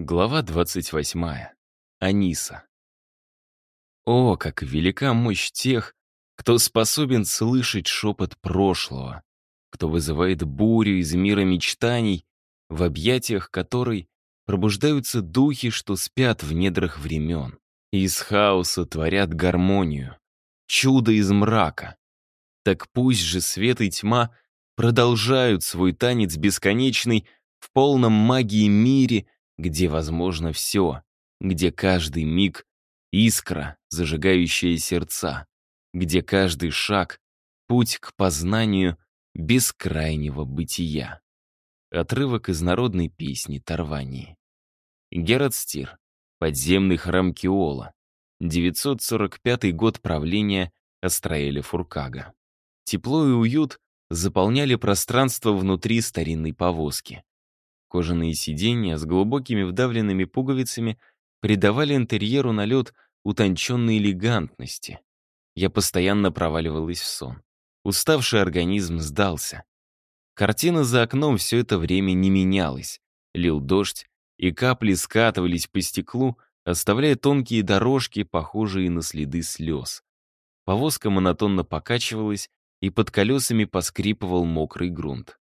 Глава 28. Аниса. О, как велика мощь тех, кто способен слышать шепот прошлого, кто вызывает бурю из мира мечтаний, в объятиях которой пробуждаются духи, что спят в недрах времен. И из хаоса творят гармонию, чудо из мрака. Так пусть же свет и тьма продолжают свой танец бесконечный в полном магии мире — где возможно все, где каждый миг — искра, зажигающая сердца, где каждый шаг — путь к познанию бескрайнего бытия. Отрывок из народной песни Тарвании. Герат Стир. Подземный храм Киола. 945 год правления Астраэля Фуркага. Тепло и уют заполняли пространство внутри старинной повозки. Кожаные сиденья с глубокими вдавленными пуговицами придавали интерьеру налет утонченной элегантности. Я постоянно проваливалась в сон. Уставший организм сдался. Картина за окном все это время не менялась. Лил дождь, и капли скатывались по стеклу, оставляя тонкие дорожки, похожие на следы слез. Повозка монотонно покачивалась, и под колесами поскрипывал мокрый грунт.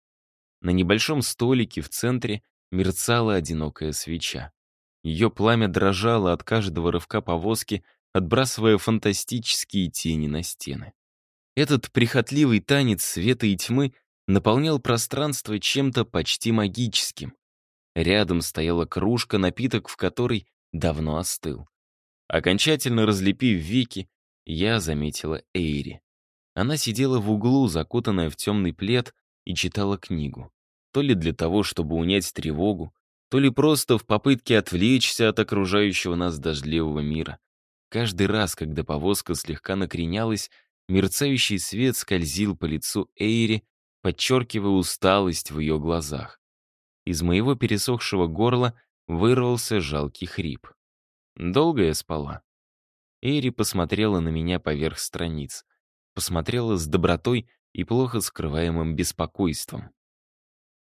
На небольшом столике в центре мерцала одинокая свеча. Ее пламя дрожало от каждого рывка повозки, отбрасывая фантастические тени на стены. Этот прихотливый танец света и тьмы наполнял пространство чем-то почти магическим. Рядом стояла кружка, напиток в которой давно остыл. Окончательно разлепив веки, я заметила Эйри. Она сидела в углу, закутанная в темный плед, и читала книгу. То ли для того, чтобы унять тревогу, то ли просто в попытке отвлечься от окружающего нас дождливого мира. Каждый раз, когда повозка слегка накренялась, мерцающий свет скользил по лицу Эйри, подчеркивая усталость в ее глазах. Из моего пересохшего горла вырвался жалкий хрип. Долго я спала. Эйри посмотрела на меня поверх страниц. Посмотрела с добротой, и плохо скрываемым беспокойством.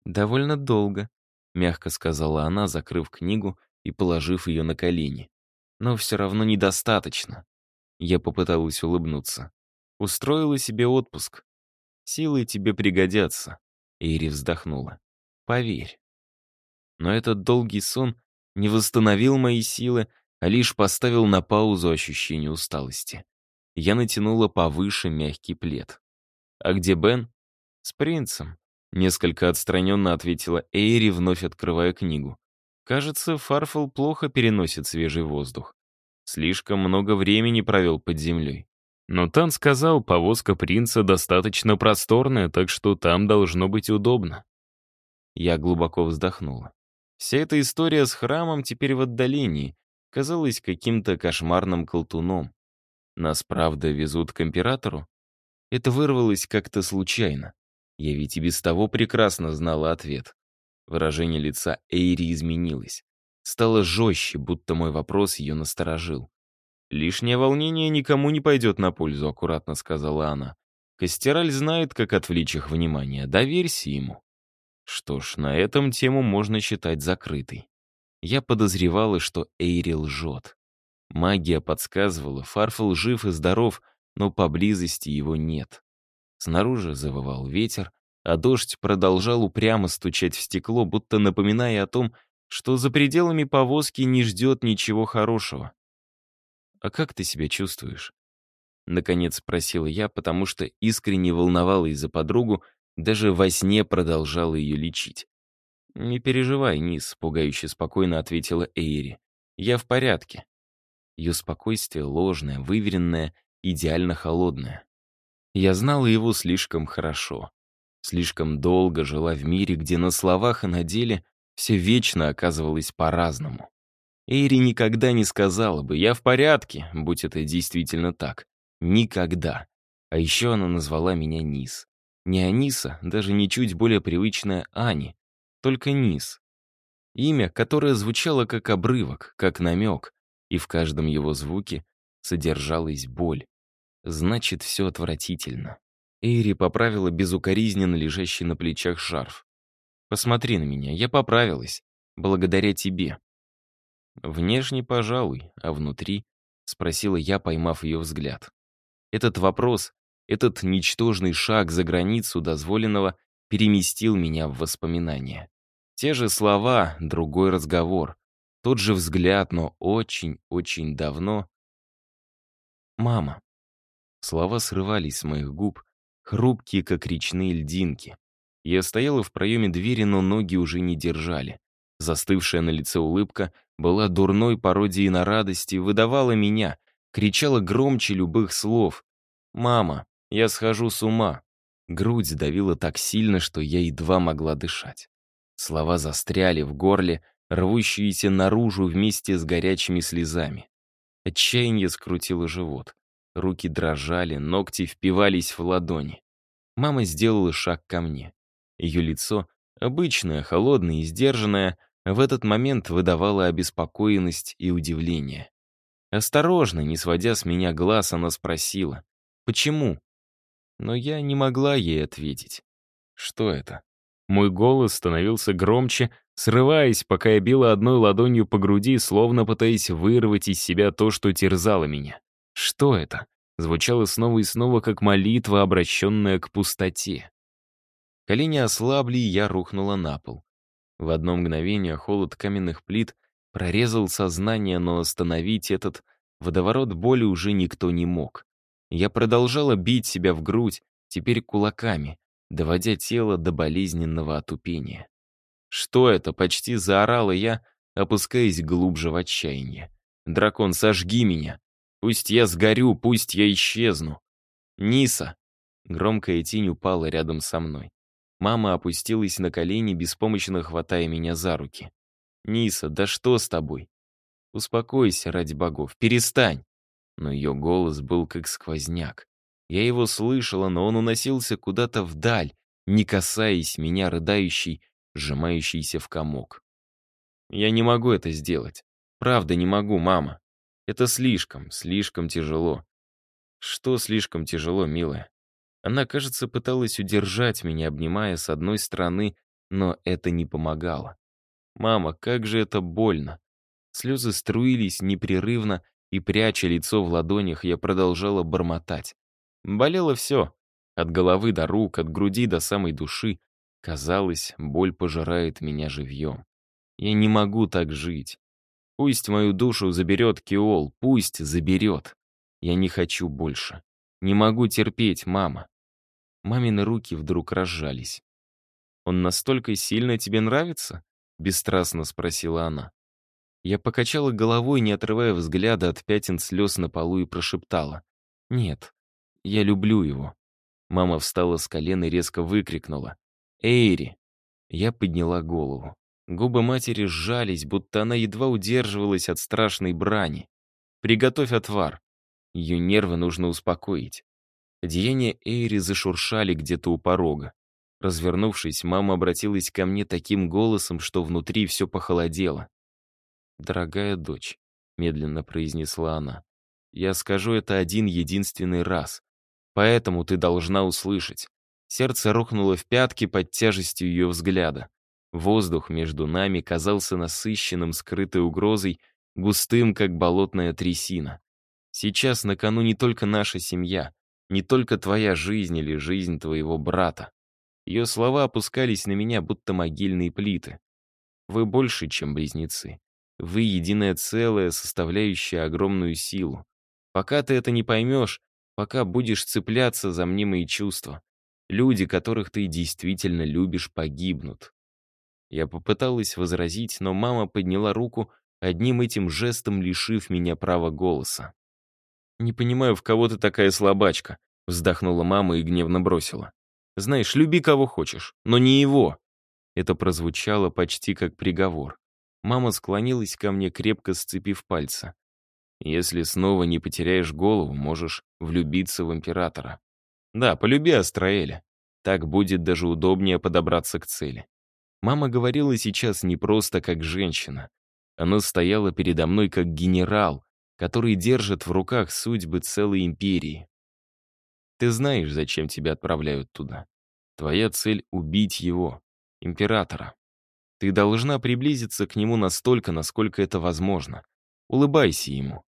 «Довольно долго», — мягко сказала она, закрыв книгу и положив ее на колени. «Но все равно недостаточно». Я попыталась улыбнуться. «Устроила себе отпуск. Силы тебе пригодятся», — Эйри вздохнула. «Поверь». Но этот долгий сон не восстановил мои силы, а лишь поставил на паузу ощущение усталости. Я натянула повыше мягкий плед. «А где Бен?» «С принцем», — несколько отстраненно ответила Эйри, вновь открывая книгу. «Кажется, Фарфел плохо переносит свежий воздух. Слишком много времени провел под землей. Но Тан сказал, повозка принца достаточно просторная, так что там должно быть удобно». Я глубоко вздохнула. Вся эта история с храмом теперь в отдалении казалась каким-то кошмарным колтуном. Нас, правда, везут к императору? Это вырвалось как-то случайно. Я ведь и без того прекрасно знала ответ. Выражение лица Эйри изменилось. Стало жестче, будто мой вопрос ее насторожил. «Лишнее волнение никому не пойдет на пользу», — аккуратно сказала она. «Костераль знает, как отвлечь их внимание. Доверься ему». Что ж, на этом тему можно считать закрытой. Я подозревала, что Эйри лжет. Магия подсказывала, Фарфел жив и здоров, но поблизости его нет. Снаружи завывал ветер, а дождь продолжал упрямо стучать в стекло, будто напоминая о том, что за пределами повозки не ждет ничего хорошего. «А как ты себя чувствуешь?» Наконец спросила я, потому что искренне волновалась за подругу, даже во сне продолжала ее лечить. «Не переживай, Низ», — пугающе спокойно ответила Эйри. «Я в порядке». Ее спокойствие ложное, выверенное, идеально холодная. Я знала его слишком хорошо. Слишком долго жила в мире, где на словах и на деле все вечно оказывалось по-разному. Эйри никогда не сказала бы «я в порядке», будь это действительно так. Никогда. А еще она назвала меня Низ. Не Аниса, даже не чуть более привычная Ани, только Низ. Имя, которое звучало как обрывок, как намек, и в каждом его звуке содержалась боль. Значит, все отвратительно. Эйри поправила безукоризненно лежащий на плечах шарф. «Посмотри на меня, я поправилась. Благодаря тебе». «Внешне, пожалуй, а внутри?» — спросила я, поймав ее взгляд. Этот вопрос, этот ничтожный шаг за границу дозволенного переместил меня в воспоминания. Те же слова, другой разговор, тот же взгляд, но очень-очень давно. «Мама», Слова срывались с моих губ, хрупкие, как речные льдинки. Я стояла в проеме двери, но ноги уже не держали. Застывшая на лице улыбка была дурной пародией на радости, выдавала меня, кричала громче любых слов. «Мама, я схожу с ума!» Грудь давила так сильно, что я едва могла дышать. Слова застряли в горле, рвущиеся наружу вместе с горячими слезами. Отчаяние скрутило живот. Руки дрожали, ногти впивались в ладони. Мама сделала шаг ко мне. Ее лицо, обычное, холодное и сдержанное, в этот момент выдавало обеспокоенность и удивление. Осторожно, не сводя с меня глаз, она спросила, «Почему?» Но я не могла ей ответить. «Что это?» Мой голос становился громче, срываясь, пока я била одной ладонью по груди, словно пытаясь вырвать из себя то, что терзало меня. Что это? Звучало снова и снова, как молитва, обращенная к пустоте. Колени ослабли, и я рухнула на пол. В одно мгновение холод каменных плит прорезал сознание, но остановить этот водоворот боли уже никто не мог. Я продолжала бить себя в грудь, теперь кулаками, доводя тело до болезненного отупения. «Что это?» — почти заорала я, опускаясь глубже в отчаяние. «Дракон, сожги меня! Пусть я сгорю, пусть я исчезну. Ниса!» Громкая тень упала рядом со мной. Мама опустилась на колени, беспомощно хватая меня за руки. «Ниса, да что с тобой?» «Успокойся, ради богов, перестань!» Но ее голос был как сквозняк. Я его слышала, но он уносился куда-то вдаль, не касаясь меня, рыдающий, сжимающийся в комок. «Я не могу это сделать. Правда, не могу, мама. Это слишком, слишком тяжело. Что слишком тяжело, милая? Она, кажется, пыталась удержать меня, обнимая с одной стороны, но это не помогало. «Мама, как же это больно!» Слезы струились непрерывно, и, пряча лицо в ладонях, я продолжала бормотать. Болело все. От головы до рук, от груди до самой души. Казалось, боль пожирает меня живьем. Я не могу так жить. Пусть мою душу заберет Киол, пусть заберет. Я не хочу больше. Не могу терпеть, мама. Мамины руки вдруг разжались. «Он настолько сильно тебе нравится?» — бесстрастно спросила она. Я покачала головой, не отрывая взгляда от пятен слез на полу и прошептала. «Нет, я люблю его». Мама встала с колен и резко выкрикнула. «Эйри!» Я подняла голову. Губы матери сжались, будто она едва удерживалась от страшной брани. «Приготовь отвар. Ее нервы нужно успокоить». Деяния Эйри зашуршали где-то у порога. Развернувшись, мама обратилась ко мне таким голосом, что внутри все похолодело. «Дорогая дочь», — медленно произнесла она, — «я скажу это один единственный раз. Поэтому ты должна услышать». Сердце рухнуло в пятки под тяжестью ее взгляда. Воздух между нами казался насыщенным скрытой угрозой, густым, как болотная трясина. Сейчас на кону не только наша семья, не только твоя жизнь или жизнь твоего брата. Ее слова опускались на меня, будто могильные плиты. Вы больше, чем близнецы. Вы единое целое, составляющее огромную силу. Пока ты это не поймешь, пока будешь цепляться за мнимые чувства, люди, которых ты действительно любишь, погибнут. Я попыталась возразить, но мама подняла руку, одним этим жестом лишив меня права голоса. «Не понимаю, в кого ты такая слабачка», — вздохнула мама и гневно бросила. «Знаешь, люби кого хочешь, но не его». Это прозвучало почти как приговор. Мама склонилась ко мне, крепко сцепив пальцы. «Если снова не потеряешь голову, можешь влюбиться в императора». «Да, полюби Астраэля. Так будет даже удобнее подобраться к цели». Мама говорила сейчас не просто как женщина. Она стояла передо мной как генерал, который держит в руках судьбы целой империи. Ты знаешь, зачем тебя отправляют туда. Твоя цель — убить его, императора. Ты должна приблизиться к нему настолько, насколько это возможно. Улыбайся ему.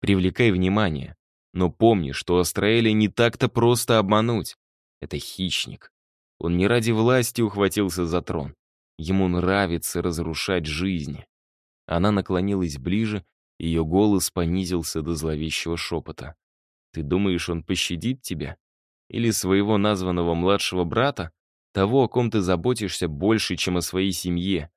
Привлекай внимание. Но помни, что Астраэля не так-то просто обмануть. Это хищник. Он не ради власти ухватился за трон. Ему нравится разрушать жизни. Она наклонилась ближе, ее голос понизился до зловещего шепота. «Ты думаешь, он пощадит тебя? Или своего названного младшего брата? Того, о ком ты заботишься больше, чем о своей семье?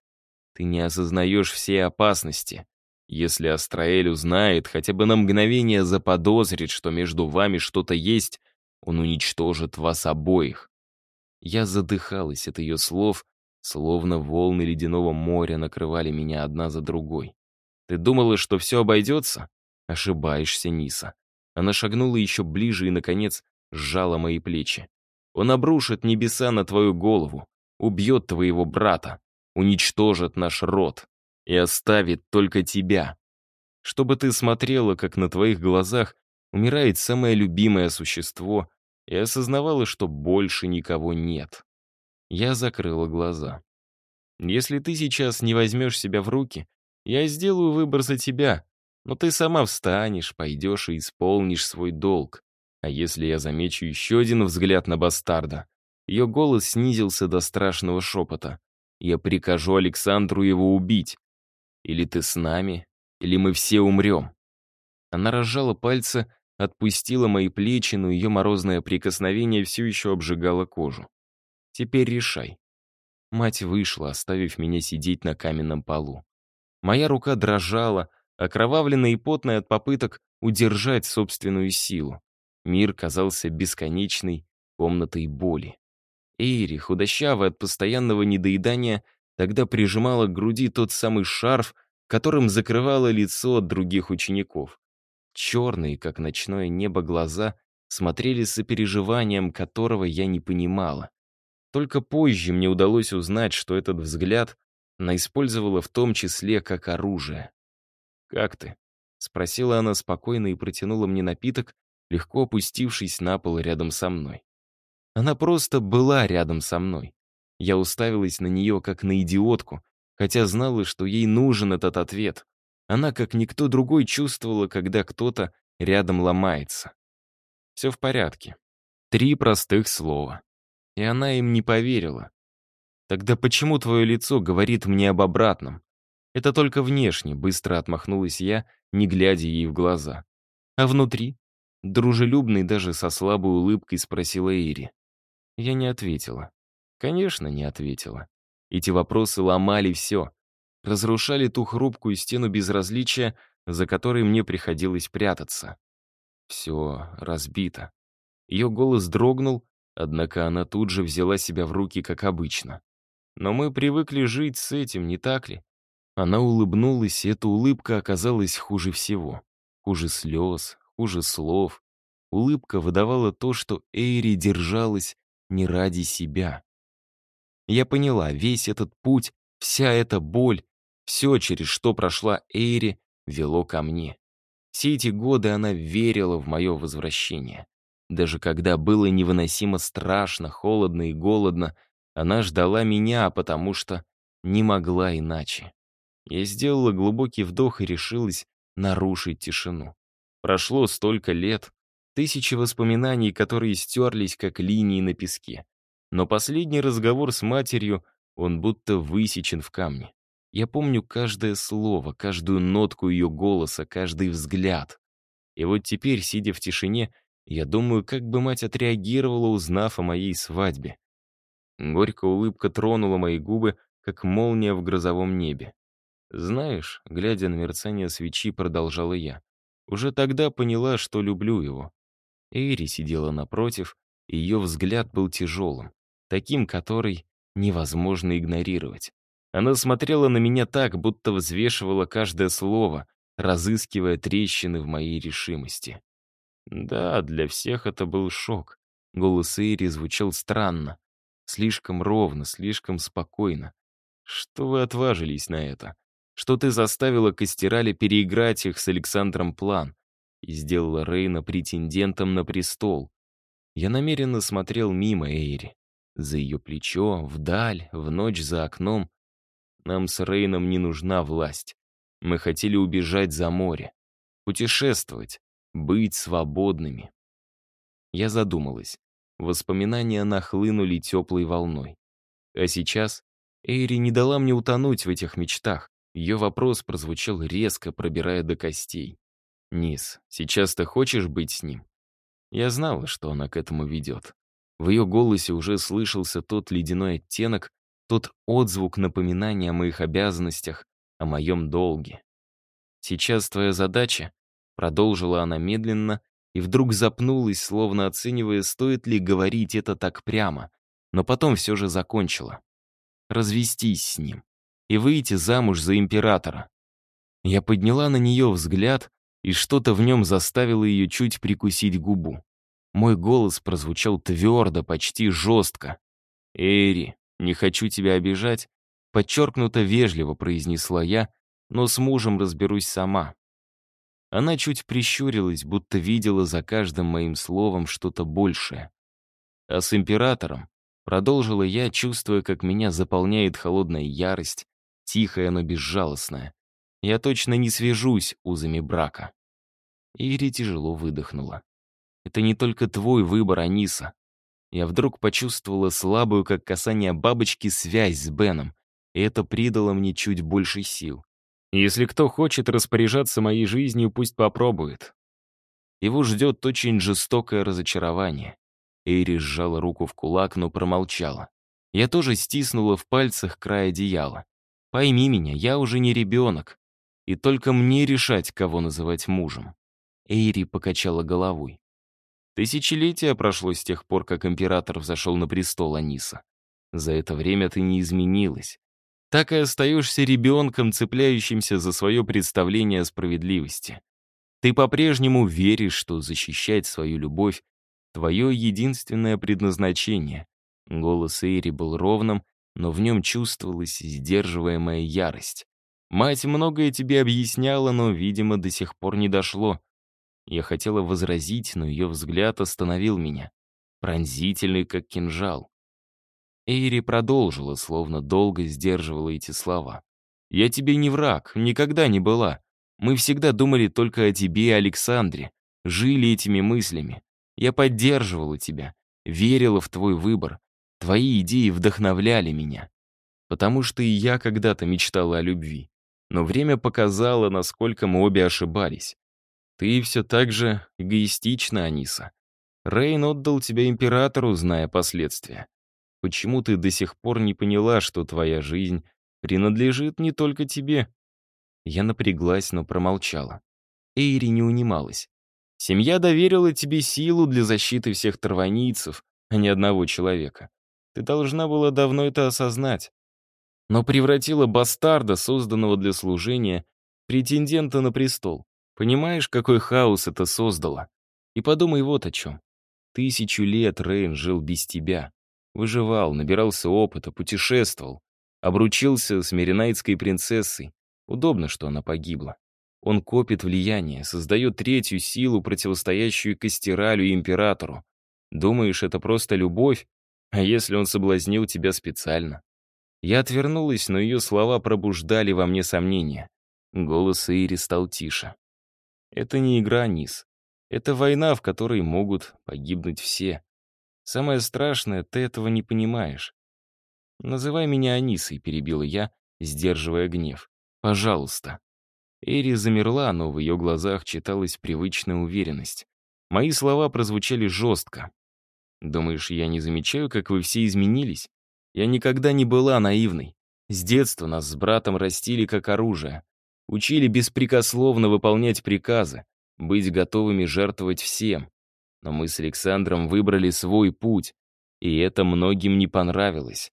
Ты не осознаешь всей опасности. Если Астраэль узнает, хотя бы на мгновение заподозрит, что между вами что-то есть, он уничтожит вас обоих». Я задыхалась от ее слов, Словно волны ледяного моря накрывали меня одна за другой. «Ты думала, что все обойдется?» «Ошибаешься, Ниса». Она шагнула еще ближе и, наконец, сжала мои плечи. «Он обрушит небеса на твою голову, убьет твоего брата, уничтожит наш род и оставит только тебя. Чтобы ты смотрела, как на твоих глазах умирает самое любимое существо, и осознавала, что больше никого нет». Я закрыла глаза. «Если ты сейчас не возьмешь себя в руки, я сделаю выбор за тебя, но ты сама встанешь, пойдешь и исполнишь свой долг. А если я замечу еще один взгляд на бастарда?» Ее голос снизился до страшного шепота. «Я прикажу Александру его убить. Или ты с нами, или мы все умрем». Она разжала пальцы, отпустила мои плечи, но ее морозное прикосновение все еще обжигало кожу. Теперь решай». Мать вышла, оставив меня сидеть на каменном полу. Моя рука дрожала, окровавленная и потная от попыток удержать собственную силу. Мир казался бесконечной комнатой боли. Эйри, худощавая от постоянного недоедания, тогда прижимала к груди тот самый шарф, которым закрывала лицо от других учеников. Черные, как ночное небо, глаза смотрели с сопереживанием, которого я не понимала. Только позже мне удалось узнать, что этот взгляд она использовала в том числе как оружие. «Как ты?» — спросила она спокойно и протянула мне напиток, легко опустившись на пол рядом со мной. Она просто была рядом со мной. Я уставилась на нее как на идиотку, хотя знала, что ей нужен этот ответ. Она, как никто другой, чувствовала, когда кто-то рядом ломается. Все в порядке. Три простых слова. И она им не поверила. «Тогда почему твое лицо говорит мне об обратном?» «Это только внешне», — быстро отмахнулась я, не глядя ей в глаза. «А внутри?» — дружелюбный даже со слабой улыбкой спросила Ири. Я не ответила. Конечно, не ответила. Эти вопросы ломали все. Разрушали ту хрупкую стену безразличия, за которой мне приходилось прятаться. Все разбито. Ее голос дрогнул, Однако она тут же взяла себя в руки, как обычно. Но мы привыкли жить с этим, не так ли? Она улыбнулась, и эта улыбка оказалась хуже всего. Хуже слез, хуже слов. Улыбка выдавала то, что Эйри держалась не ради себя. Я поняла, весь этот путь, вся эта боль, все, через что прошла Эйри, вело ко мне. Все эти годы она верила в мое возвращение. Даже когда было невыносимо страшно, холодно и голодно, она ждала меня, потому что не могла иначе. Я сделала глубокий вдох и решилась нарушить тишину. Прошло столько лет, тысячи воспоминаний, которые стерлись, как линии на песке. Но последний разговор с матерью, он будто высечен в камне. Я помню каждое слово, каждую нотку ее голоса, каждый взгляд. И вот теперь, сидя в тишине, я думаю, как бы мать отреагировала, узнав о моей свадьбе. Горькая улыбка тронула мои губы, как молния в грозовом небе. «Знаешь», — глядя на мерцание свечи, продолжала я, «уже тогда поняла, что люблю его». Эйри сидела напротив, и ее взгляд был тяжелым, таким, который невозможно игнорировать. Она смотрела на меня так, будто взвешивала каждое слово, разыскивая трещины в моей решимости. Да, для всех это был шок. Голос Ири звучал странно. Слишком ровно, слишком спокойно. Что вы отважились на это? Что ты заставила Костерали переиграть их с Александром план и сделала Рейна претендентом на престол? Я намеренно смотрел мимо Эйри. За ее плечо, вдаль, в ночь за окном. Нам с Рейном не нужна власть. Мы хотели убежать за море. Путешествовать. Быть свободными. Я задумалась. Воспоминания нахлынули теплой волной. А сейчас Эйри не дала мне утонуть в этих мечтах. Ее вопрос прозвучал резко, пробирая до костей. «Низ, сейчас ты хочешь быть с ним?» Я знала, что она к этому ведет. В ее голосе уже слышался тот ледяной оттенок, тот отзвук напоминания о моих обязанностях, о моем долге. Сейчас твоя задача Продолжила она медленно и вдруг запнулась, словно оценивая, стоит ли говорить это так прямо, но потом все же закончила. «Развестись с ним и выйти замуж за императора». Я подняла на нее взгляд, и что-то в нем заставило ее чуть прикусить губу. Мой голос прозвучал твердо, почти жестко. «Эри, не хочу тебя обижать», подчеркнуто вежливо произнесла я, но с мужем разберусь сама, она чуть прищурилась, будто видела за каждым моим словом что-то большее. А с императором продолжила я, чувствуя, как меня заполняет холодная ярость, тихая, но безжалостная. Я точно не свяжусь узами брака. Ири тяжело выдохнула. «Это не только твой выбор, Аниса». Я вдруг почувствовала слабую, как касание бабочки, связь с Беном, и это придало мне чуть больше сил. Если кто хочет распоряжаться моей жизнью, пусть попробует. Его ждет очень жестокое разочарование. Эйри сжала руку в кулак, но промолчала. Я тоже стиснула в пальцах край одеяла. «Пойми меня, я уже не ребенок. И только мне решать, кого называть мужем». Эйри покачала головой. Тысячелетия прошло с тех пор, как император взошел на престол Аниса. За это время ты не изменилась так и остаешься ребенком, цепляющимся за свое представление о справедливости. Ты по-прежнему веришь, что защищать свою любовь — твое единственное предназначение. Голос Эйри был ровным, но в нем чувствовалась сдерживаемая ярость. Мать многое тебе объясняла, но, видимо, до сих пор не дошло. Я хотела возразить, но ее взгляд остановил меня. Пронзительный, как кинжал. Эйри продолжила, словно долго сдерживала эти слова. «Я тебе не враг, никогда не была. Мы всегда думали только о тебе и Александре, жили этими мыслями. Я поддерживала тебя, верила в твой выбор. Твои идеи вдохновляли меня. Потому что и я когда-то мечтала о любви. Но время показало, насколько мы обе ошибались. Ты все так же эгоистична, Аниса. Рейн отдал тебя императору, зная последствия почему ты до сих пор не поняла, что твоя жизнь принадлежит не только тебе?» Я напряглась, но промолчала. Эйри не унималась. «Семья доверила тебе силу для защиты всех торванийцев, а не одного человека. Ты должна была давно это осознать. Но превратила бастарда, созданного для служения, претендента на престол. Понимаешь, какой хаос это создало? И подумай вот о чем. Тысячу лет Рейн жил без тебя. Выживал, набирался опыта, путешествовал. Обручился с меринайтской принцессой. Удобно, что она погибла. Он копит влияние, создает третью силу, противостоящую Костералю и Императору. Думаешь, это просто любовь? А если он соблазнил тебя специально? Я отвернулась, но ее слова пробуждали во мне сомнения. Голос Ири стал тише. Это не игра, Низ. Это война, в которой могут погибнуть все. Самое страшное, ты этого не понимаешь. «Называй меня Анисой», — перебил я, сдерживая гнев. «Пожалуйста». Эри замерла, но в ее глазах читалась привычная уверенность. Мои слова прозвучали жестко. «Думаешь, я не замечаю, как вы все изменились? Я никогда не была наивной. С детства нас с братом растили как оружие. Учили беспрекословно выполнять приказы, быть готовыми жертвовать всем. Но мы с Александром выбрали свой путь, и это многим не понравилось.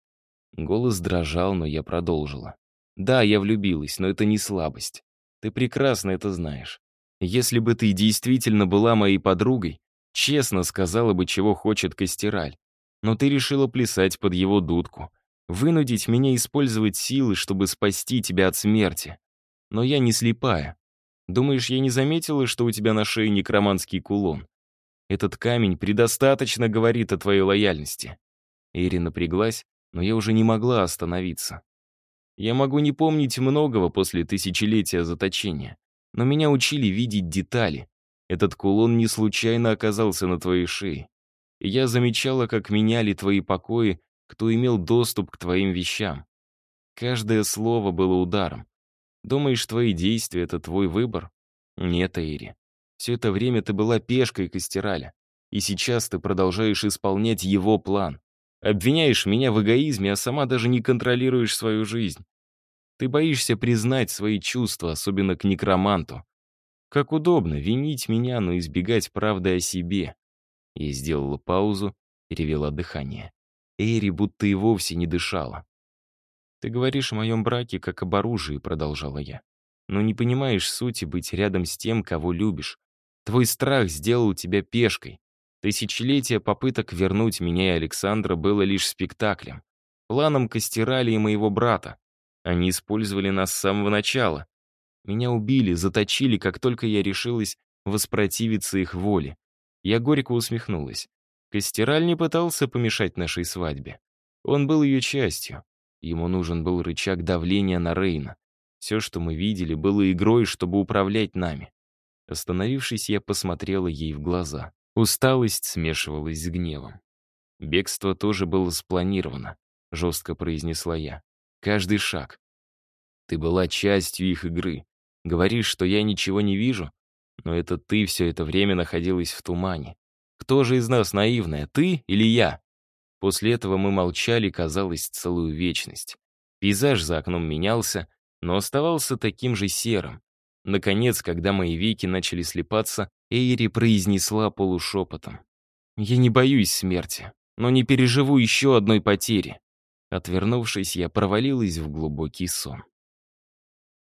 Голос дрожал, но я продолжила. «Да, я влюбилась, но это не слабость. Ты прекрасно это знаешь. Если бы ты действительно была моей подругой, честно сказала бы, чего хочет Костераль. Но ты решила плясать под его дудку, вынудить меня использовать силы, чтобы спасти тебя от смерти. Но я не слепая. Думаешь, я не заметила, что у тебя на шее некроманский кулон? Этот камень предостаточно говорит о твоей лояльности». Эри напряглась, но я уже не могла остановиться. Я могу не помнить многого после тысячелетия заточения, но меня учили видеть детали. Этот кулон не случайно оказался на твоей шее. Я замечала, как меняли твои покои, кто имел доступ к твоим вещам. Каждое слово было ударом. Думаешь, твои действия — это твой выбор? Нет, Эйри. Все это время ты была пешкой Костераля. И сейчас ты продолжаешь исполнять его план. Обвиняешь меня в эгоизме, а сама даже не контролируешь свою жизнь. Ты боишься признать свои чувства, особенно к некроманту. Как удобно винить меня, но избегать правды о себе. Я сделала паузу, перевела дыхание. Эри будто и вовсе не дышала. «Ты говоришь о моем браке как об оружии», — продолжала я но не понимаешь сути быть рядом с тем, кого любишь. Твой страх сделал тебя пешкой. Тысячелетие попыток вернуть меня и Александра было лишь спектаклем. Планом Костерали и моего брата. Они использовали нас с самого начала. Меня убили, заточили, как только я решилась воспротивиться их воле. Я горько усмехнулась. Костераль не пытался помешать нашей свадьбе. Он был ее частью. Ему нужен был рычаг давления на Рейна. Все, что мы видели, было игрой, чтобы управлять нами. Остановившись, я посмотрела ей в глаза. Усталость смешивалась с гневом. «Бегство тоже было спланировано», — жестко произнесла я. «Каждый шаг. Ты была частью их игры. Говоришь, что я ничего не вижу? Но это ты все это время находилась в тумане. Кто же из нас наивная, ты или я?» После этого мы молчали, казалось, целую вечность. Пейзаж за окном менялся, но оставался таким же серым. Наконец, когда мои веки начали слепаться, Эйри произнесла полушепотом. «Я не боюсь смерти, но не переживу еще одной потери». Отвернувшись, я провалилась в глубокий сон.